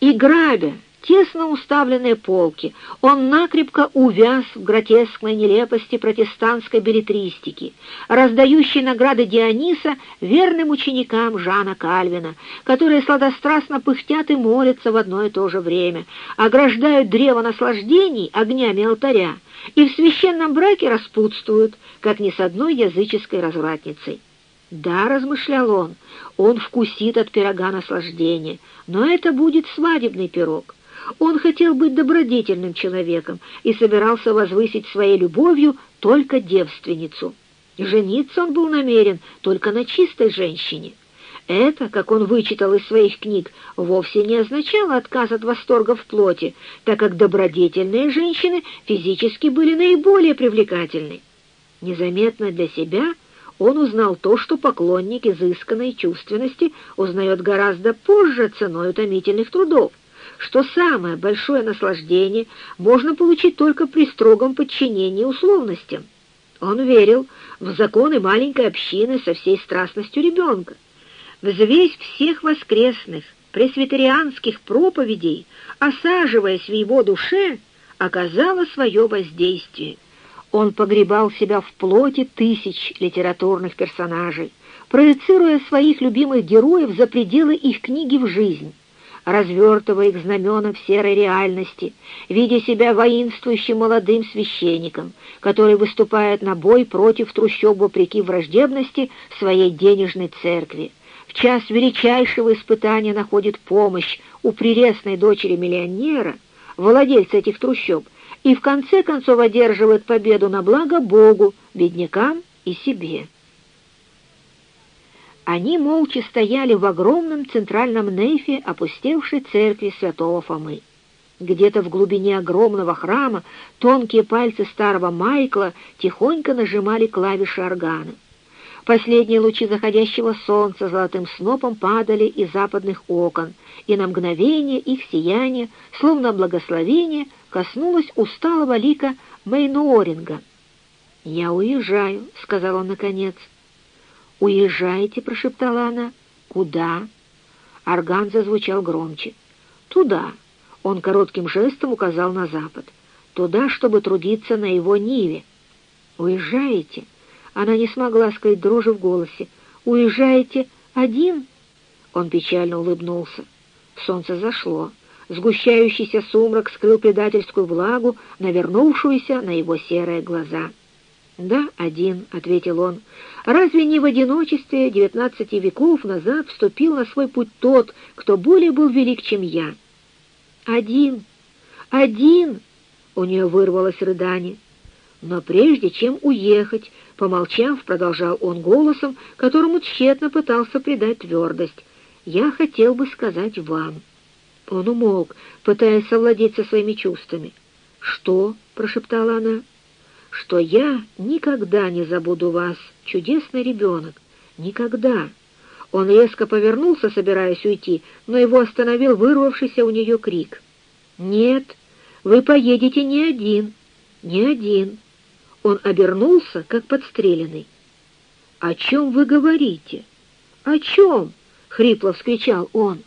И грабя тесно уставленные полки, он накрепко увяз в гротескной нелепости протестантской билетристики, раздающей награды Диониса верным ученикам Жана Кальвина, которые сладострастно пыхтят и молятся в одно и то же время, ограждают древо наслаждений огнями алтаря и в священном браке распутствуют, как ни с одной языческой развратницей. Да, размышлял он, он вкусит от пирога наслаждения, но это будет свадебный пирог. Он хотел быть добродетельным человеком и собирался возвысить своей любовью только девственницу. Жениться он был намерен только на чистой женщине. Это, как он вычитал из своих книг, вовсе не означало отказ от восторга в плоти, так как добродетельные женщины физически были наиболее привлекательны. Незаметно для себя он узнал то, что поклонник изысканной чувственности узнает гораздо позже ценой утомительных трудов что самое большое наслаждение можно получить только при строгом подчинении условностям. Он верил в законы маленькой общины со всей страстностью ребенка. Взвесь всех воскресных, пресвитерианских проповедей, осаживаясь в его душе, оказала свое воздействие. Он погребал себя в плоти тысяч литературных персонажей, проецируя своих любимых героев за пределы их книги в жизнь развертывая их знамена в серой реальности, видя себя воинствующим молодым священником, который выступает на бой против трущоб вопреки враждебности своей денежной церкви. В час величайшего испытания находит помощь у прелестной дочери миллионера, владельца этих трущоб, и в конце концов одерживает победу на благо Богу, беднякам и себе. Они молча стояли в огромном центральном нейфе опустевшей церкви святого Фомы. Где-то в глубине огромного храма тонкие пальцы старого Майкла тихонько нажимали клавиши органа. Последние лучи заходящего солнца золотым снопом падали из западных окон, и на мгновение их сияние, словно благословение, коснулось усталого лика Мейнуоринга. «Я уезжаю», — сказал он наконец. «Уезжаете?» — прошептала она. «Куда?» Орган зазвучал громче. «Туда!» — он коротким жестом указал на запад. «Туда, чтобы трудиться на его ниве». «Уезжаете?» Она не смогла скрыть дрожи в голосе. «Уезжаете один?» Он печально улыбнулся. Солнце зашло. Сгущающийся сумрак скрыл предательскую влагу, навернувшуюся на его серые глаза. «Да, один», — ответил он. «Разве не в одиночестве девятнадцати веков назад вступил на свой путь тот, кто более был велик, чем я?» «Один! Один!» — у нее вырвалось рыдание. «Но прежде чем уехать», — помолчав, продолжал он голосом, которому тщетно пытался придать твердость, «я хотел бы сказать вам». Он умолк, пытаясь совладеть со своими чувствами. «Что?» — прошептала она что я никогда не забуду вас, чудесный ребенок, никогда. Он резко повернулся, собираясь уйти, но его остановил вырвавшийся у нее крик. «Нет, вы поедете не один, не один». Он обернулся, как подстреленный. «О чем вы говорите? О чем?» — хрипло вскричал он.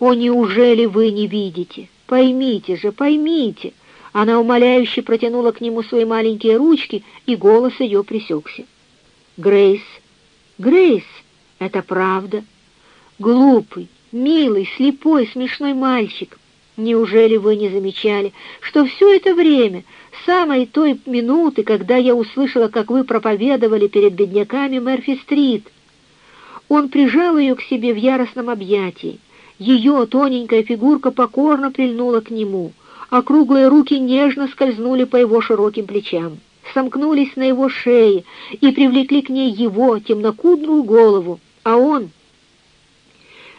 «О, неужели вы не видите? Поймите же, поймите!» Она умоляюще протянула к нему свои маленькие ручки, и голос ее пресекся. «Грейс! Грейс! Это правда! Глупый, милый, слепой, смешной мальчик! Неужели вы не замечали, что все это время, самой той минуты, когда я услышала, как вы проповедовали перед бедняками Мерфи-стрит?» Он прижал ее к себе в яростном объятии. Ее тоненькая фигурка покорно прильнула к нему — Округлые руки нежно скользнули по его широким плечам, сомкнулись на его шее и привлекли к ней его темнокудрую голову, а он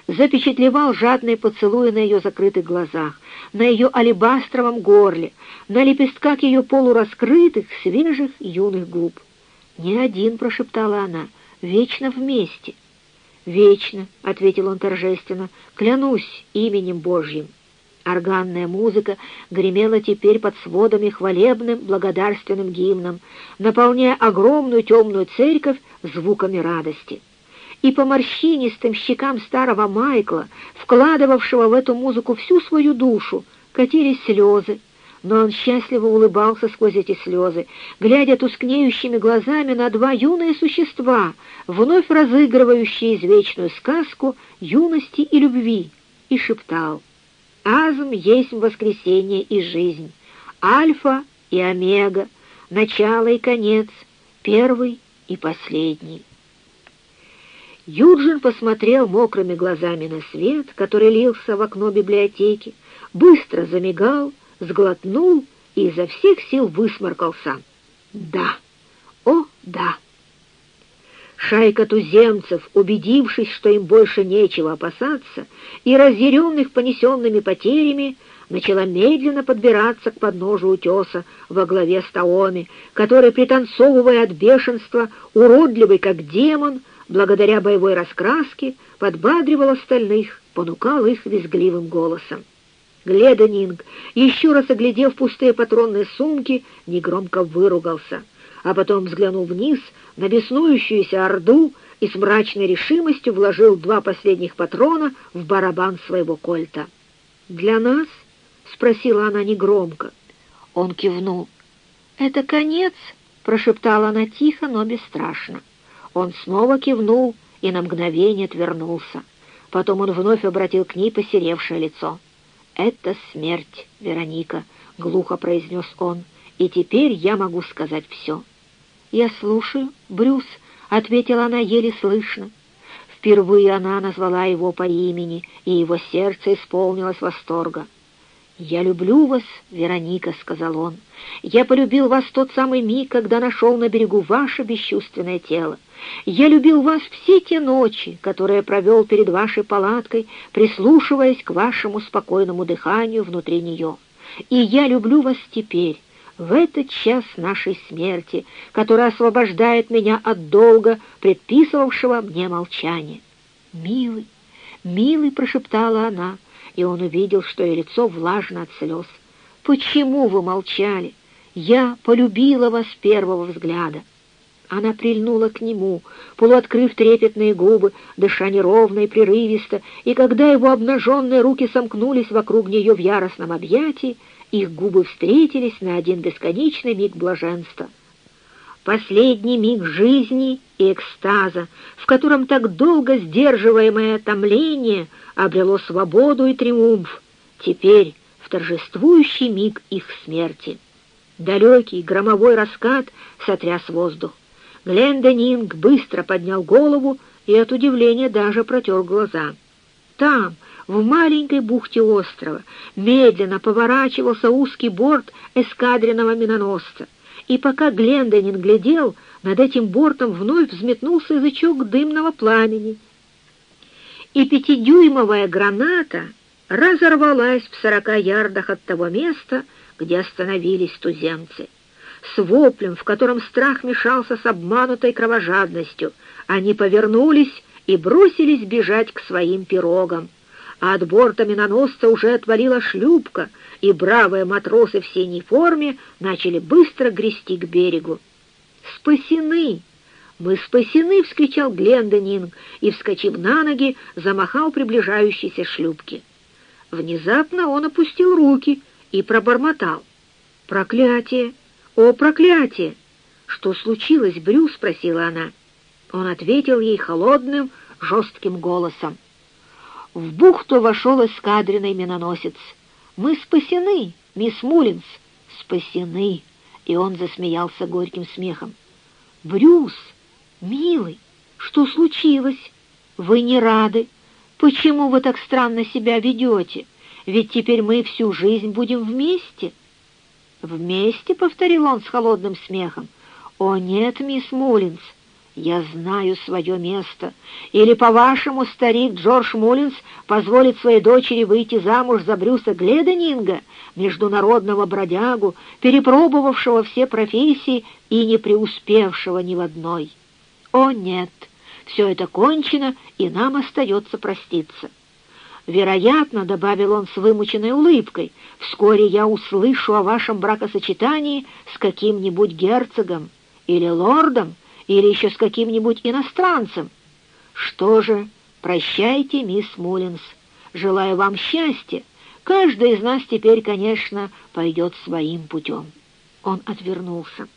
запечатлевал жадные поцелуи на ее закрытых глазах, на ее алебастровом горле, на лепестках ее полураскрытых, свежих, юных губ. «Не один», — прошептала она, — «вечно вместе». «Вечно», — ответил он торжественно, — «клянусь именем Божьим». Органная музыка гремела теперь под сводами хвалебным благодарственным гимном, наполняя огромную темную церковь звуками радости. и по морщинистым щекам старого Майкла, вкладывавшего в эту музыку всю свою душу, катились слезы, но он счастливо улыбался сквозь эти слезы, глядя тускнеющими глазами на два юные существа, вновь разыгрывающие извечную сказку юности и любви, и шептал «Азм есть воскресенье и жизнь, альфа и омега, начало и конец, первый и последний». Юджин посмотрел мокрыми глазами на свет, который лился в окно библиотеки, быстро замигал, сглотнул и изо всех сил высморкался. «Да! О, да!» Шайка туземцев, убедившись, что им больше нечего опасаться, и разъяренных понесенными потерями, начала медленно подбираться к подножию утеса во главе с Таоми, который, пританцовывая от бешенства, уродливый как демон, благодаря боевой раскраске, подбадривал остальных, понукал их визгливым голосом. Гледанинг, еще раз оглядев пустые патронные сумки, негромко выругался, а потом взглянул вниз на беснующуюся орду и с мрачной решимостью вложил два последних патрона в барабан своего кольта. «Для нас?» — спросила она негромко. Он кивнул. «Это конец?» — прошептала она тихо, но бесстрашно. Он снова кивнул и на мгновение отвернулся. Потом он вновь обратил к ней посеревшее лицо. «Это смерть, Вероника», — глухо произнес он, — «и теперь я могу сказать все». «Я слушаю, Брюс», — ответила она еле слышно. Впервые она назвала его по имени, и его сердце исполнилось восторга. «Я люблю вас, Вероника», — сказал он. «Я полюбил вас тот самый миг, когда нашел на берегу ваше бесчувственное тело. Я любил вас все те ночи, которые провел перед вашей палаткой, прислушиваясь к вашему спокойному дыханию внутри нее. И я люблю вас теперь, в этот час нашей смерти, который освобождает меня от долга, предписывавшего мне молчание. «Милый, милый!» — прошептала она, и он увидел, что ее лицо влажно от слез. «Почему вы молчали? Я полюбила вас с первого взгляда». Она прильнула к нему, полуоткрыв трепетные губы, дыша неровно и прерывисто, и когда его обнаженные руки сомкнулись вокруг нее в яростном объятии, их губы встретились на один бесконечный миг блаженства. Последний миг жизни и экстаза, в котором так долго сдерживаемое томление обрело свободу и триумф, теперь в торжествующий миг их смерти. Далекий громовой раскат сотряс воздух. Гленденинг быстро поднял голову и от удивления даже протер глаза. Там, в маленькой бухте острова, медленно поворачивался узкий борт эскадренного миноносца, и пока Гленденин глядел, над этим бортом вновь взметнулся язычок дымного пламени, и пятидюймовая граната разорвалась в сорока ярдах от того места, где остановились туземцы с воплем, в котором страх мешался с обманутой кровожадностью. Они повернулись и бросились бежать к своим пирогам. А от борта миноносца уже отвалила шлюпка, и бравые матросы в синей форме начали быстро грести к берегу. «Спасены! Мы спасены!» — вскричал Глендонинг и, вскочив на ноги, замахал приближающейся шлюпки. Внезапно он опустил руки и пробормотал. «Проклятие! «О, проклятие!» «Что случилось, Брю?» — спросила она. Он ответил ей холодным, жестким голосом. В бухту вошел эскадренный миноносец. «Мы спасены, мисс Мулинс, спасены!» И он засмеялся горьким смехом. «Брюс, милый, что случилось? Вы не рады? Почему вы так странно себя ведете? Ведь теперь мы всю жизнь будем вместе». «Вместе?» — повторил он с холодным смехом. «О, нет, мисс Мулинс, я знаю свое место. Или, по-вашему, старик Джордж Мулинс позволит своей дочери выйти замуж за Брюса Гледенинга, международного бродягу, перепробовавшего все профессии и не преуспевшего ни в одной? О, нет, все это кончено, и нам остается проститься». Вероятно, — добавил он с вымученной улыбкой, — вскоре я услышу о вашем бракосочетании с каким-нибудь герцогом или лордом, или еще с каким-нибудь иностранцем. Что же, прощайте, мисс Муллинс. Желаю вам счастья. Каждый из нас теперь, конечно, пойдет своим путем. Он отвернулся.